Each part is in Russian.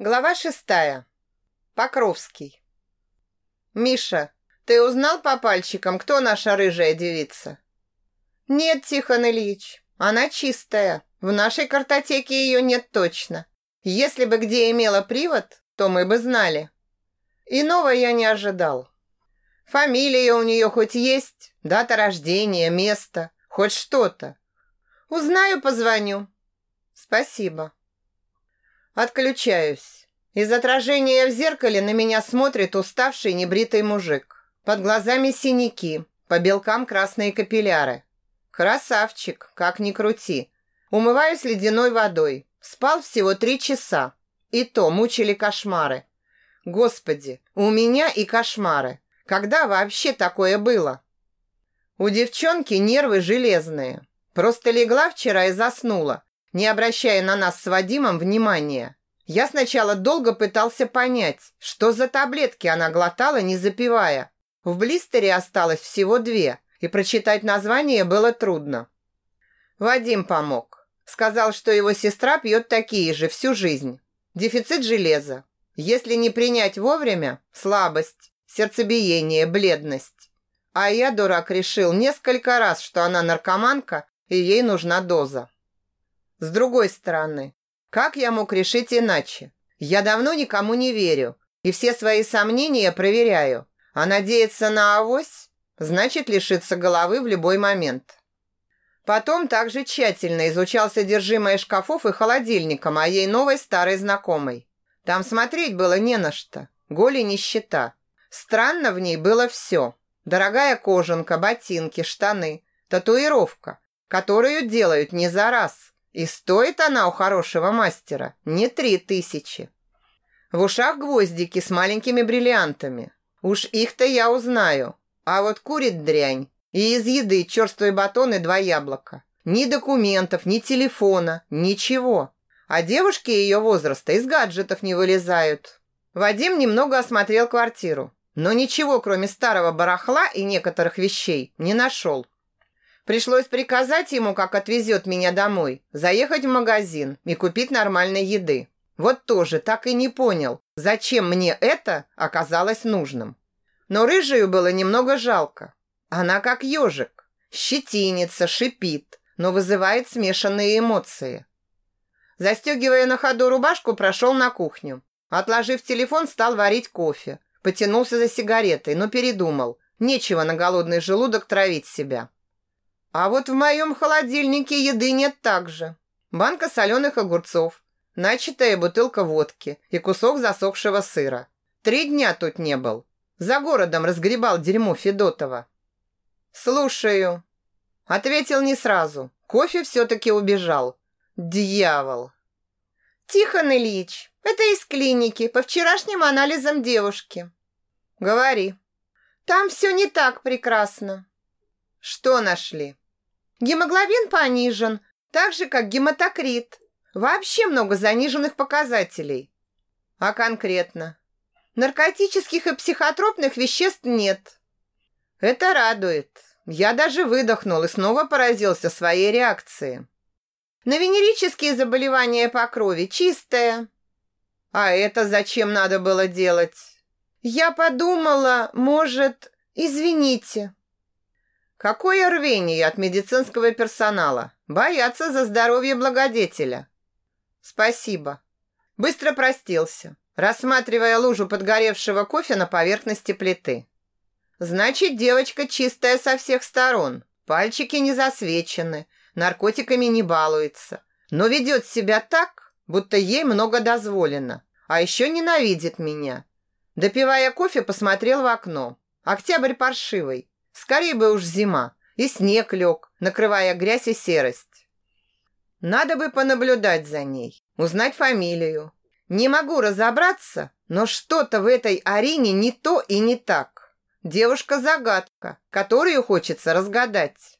Глава шестая. Покровский. «Миша, ты узнал по пальчикам, кто наша рыжая девица?» «Нет, Тихон Ильич, она чистая. В нашей картотеке ее нет точно. Если бы где имела привод, то мы бы знали». Иного я не ожидал. Фамилия у нее хоть есть, дата рождения, место, хоть что-то. Узнаю, позвоню. Спасибо. Отключаюсь. Из отражения в зеркале на меня смотрит уставший небритый мужик. Под глазами синяки, по белкам красные капилляры. Красавчик, как ни крути. Умываюсь ледяной водой. Спал всего три часа. И то мучили кошмары. Господи, у меня и кошмары. Когда вообще такое было? У девчонки нервы железные. Просто легла вчера и заснула не обращая на нас с Вадимом внимания. Я сначала долго пытался понять, что за таблетки она глотала, не запивая. В блистере осталось всего две, и прочитать название было трудно. Вадим помог. Сказал, что его сестра пьет такие же всю жизнь. Дефицит железа. Если не принять вовремя – слабость, сердцебиение, бледность. А я, дурак, решил несколько раз, что она наркоманка, и ей нужна доза. С другой стороны, как я мог решить иначе? Я давно никому не верю и все свои сомнения проверяю. А надеяться на авось значит лишиться головы в любой момент. Потом также тщательно изучал содержимое шкафов и холодильника моей новой старой знакомой. Там смотреть было не на что. Голи нищета. Странно в ней было все. Дорогая кожанка, ботинки, штаны, татуировка, которую делают не за раз – и стоит она у хорошего мастера не три тысячи. В ушах гвоздики с маленькими бриллиантами. Уж их-то я узнаю. А вот курит дрянь. И из еды черствый батон и два яблока. Ни документов, ни телефона, ничего. А девушки ее возраста из гаджетов не вылезают. Вадим немного осмотрел квартиру, но ничего, кроме старого барахла и некоторых вещей, не нашел. Пришлось приказать ему, как отвезет меня домой, заехать в магазин и купить нормальной еды. Вот тоже так и не понял, зачем мне это оказалось нужным. Но рыжую было немного жалко. Она как ежик, щетинится, шипит, но вызывает смешанные эмоции. Застегивая на ходу рубашку, прошел на кухню. Отложив телефон, стал варить кофе. Потянулся за сигаретой, но передумал. Нечего на голодный желудок травить себя. А вот в моем холодильнике еды нет также. Банка соленых огурцов, начатая бутылка водки и кусок засохшего сыра. Три дня тут не был. За городом разгребал дерьмо Федотова. «Слушаю», — ответил не сразу. Кофе все-таки убежал. «Дьявол!» «Тихон Ильич, это из клиники, по вчерашним анализам девушки». «Говори». «Там все не так прекрасно». «Что нашли?» Гемоглобин понижен, так же, как гематокрит. Вообще много заниженных показателей. А конкретно? Наркотических и психотропных веществ нет. Это радует. Я даже выдохнул и снова поразился своей реакции. На венерические заболевания по крови чистая. А это зачем надо было делать? Я подумала, может, извините. Какое рвение от медицинского персонала. Боятся за здоровье благодетеля. Спасибо. Быстро простился, рассматривая лужу подгоревшего кофе на поверхности плиты. Значит, девочка чистая со всех сторон. Пальчики не засвечены, наркотиками не балуется. Но ведет себя так, будто ей много дозволено. А еще ненавидит меня. Допивая кофе, посмотрел в окно. Октябрь паршивый. Скорее бы уж зима, и снег лег, накрывая грязь и серость. Надо бы понаблюдать за ней, узнать фамилию. Не могу разобраться, но что-то в этой Арине не то и не так. Девушка-загадка, которую хочется разгадать.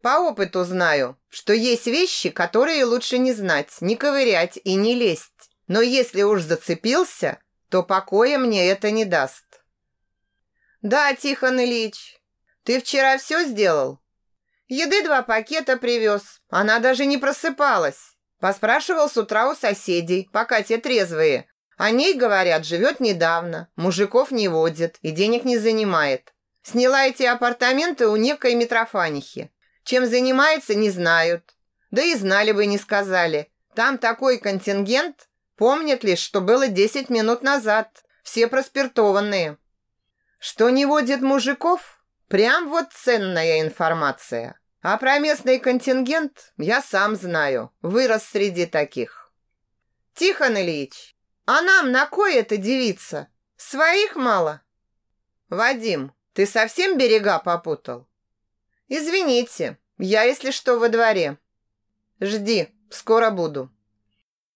По опыту знаю, что есть вещи, которые лучше не знать, не ковырять и не лезть. Но если уж зацепился, то покоя мне это не даст. Да, Тихон Ильич, ты вчера все сделал? Еды два пакета привез. Она даже не просыпалась. Поспрашивал с утра у соседей, пока те трезвые. О ней, говорят, живет недавно, мужиков не водит и денег не занимает. Сняла эти апартаменты у некой Митрофанихи. Чем занимается, не знают. Да и знали бы, не сказали. Там такой контингент, помнят лишь, что было 10 минут назад. Все проспиртованные. Что не водит мужиков? Прям вот ценная информация. А про местный контингент я сам знаю. Вырос среди таких. Тихон Ильич, а нам на кой эта девица? Своих мало? Вадим, ты совсем берега попутал? Извините, я, если что, во дворе. Жди, скоро буду.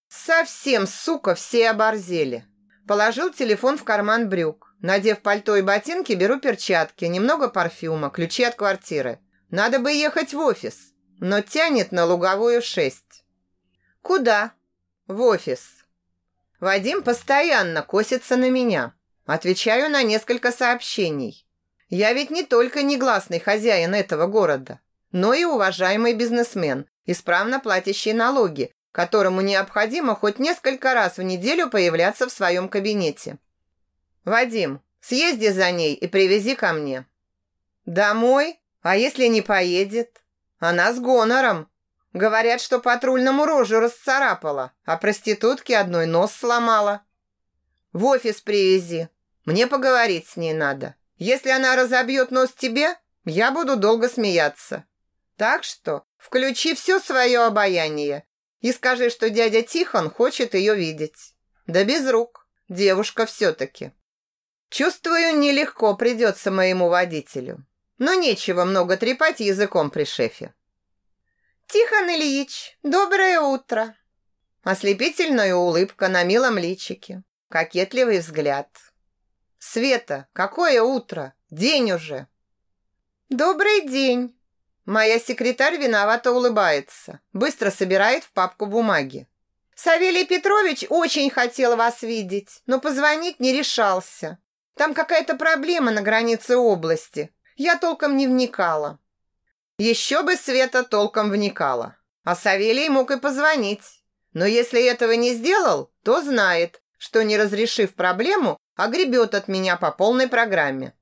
Совсем, сука, все оборзели. Положил телефон в карман брюк. Надев пальто и ботинки, беру перчатки, немного парфюма, ключи от квартиры. Надо бы ехать в офис, но тянет на Луговую 6. Куда? В офис. Вадим постоянно косится на меня. Отвечаю на несколько сообщений. Я ведь не только негласный хозяин этого города, но и уважаемый бизнесмен, исправно платящий налоги, которому необходимо хоть несколько раз в неделю появляться в своем кабинете. «Вадим, съезди за ней и привези ко мне». «Домой? А если не поедет?» «Она с гонором. Говорят, что патрульному рожу расцарапала, а проститутке одной нос сломала. В офис привези. Мне поговорить с ней надо. Если она разобьет нос тебе, я буду долго смеяться. Так что включи все свое обаяние и скажи, что дядя Тихон хочет ее видеть. Да без рук. Девушка все-таки. Чувствую, нелегко придется моему водителю. Но нечего много трепать языком при шефе. «Тихон Ильич, доброе утро!» Ослепительная улыбка на милом личике, кокетливый взгляд. «Света, какое утро? День уже!» «Добрый день!» Моя секретарь виновато улыбается, быстро собирает в папку бумаги. «Савелий Петрович очень хотел вас видеть, но позвонить не решался. Там какая-то проблема на границе области. Я толком не вникала». Еще бы Света толком вникала. А Савелий мог и позвонить. Но если этого не сделал, то знает, что не разрешив проблему, огребет от меня по полной программе.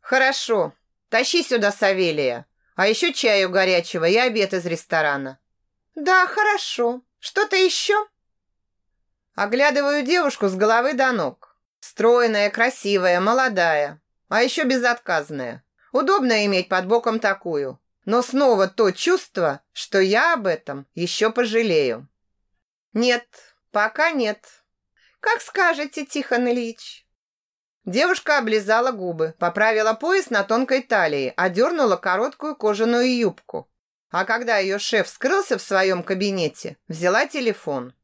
Хорошо, тащи сюда Савелия. А еще чаю горячего и обед из ресторана. Да, хорошо. Что-то еще? Оглядываю девушку с головы до ног. Стройная, красивая, молодая. А еще безотказная. Удобно иметь под боком такую. Но снова то чувство, что я об этом еще пожалею. Нет, пока нет. Как скажете, Тихон Ильич. Девушка облизала губы, поправила пояс на тонкой талии, одернула короткую кожаную юбку. А когда ее шеф скрылся в своем кабинете, взяла телефон.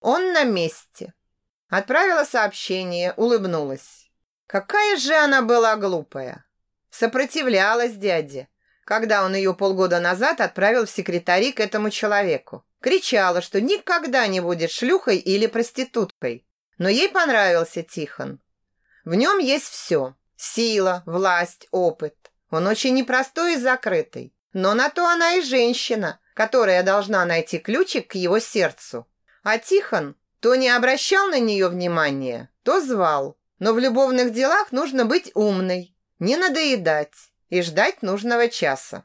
Он на месте. Отправила сообщение, улыбнулась. Какая же она была глупая. Сопротивлялась дяде, когда он ее полгода назад отправил в секретари к этому человеку. Кричала, что никогда не будет шлюхой или проституткой. Но ей понравился Тихон. В нем есть все. Сила, власть, опыт. Он очень непростой и закрытый. Но на то она и женщина, которая должна найти ключик к его сердцу. А Тихон то не обращал на нее внимания, то звал. Но в любовных делах нужно быть умной, не надоедать и ждать нужного часа.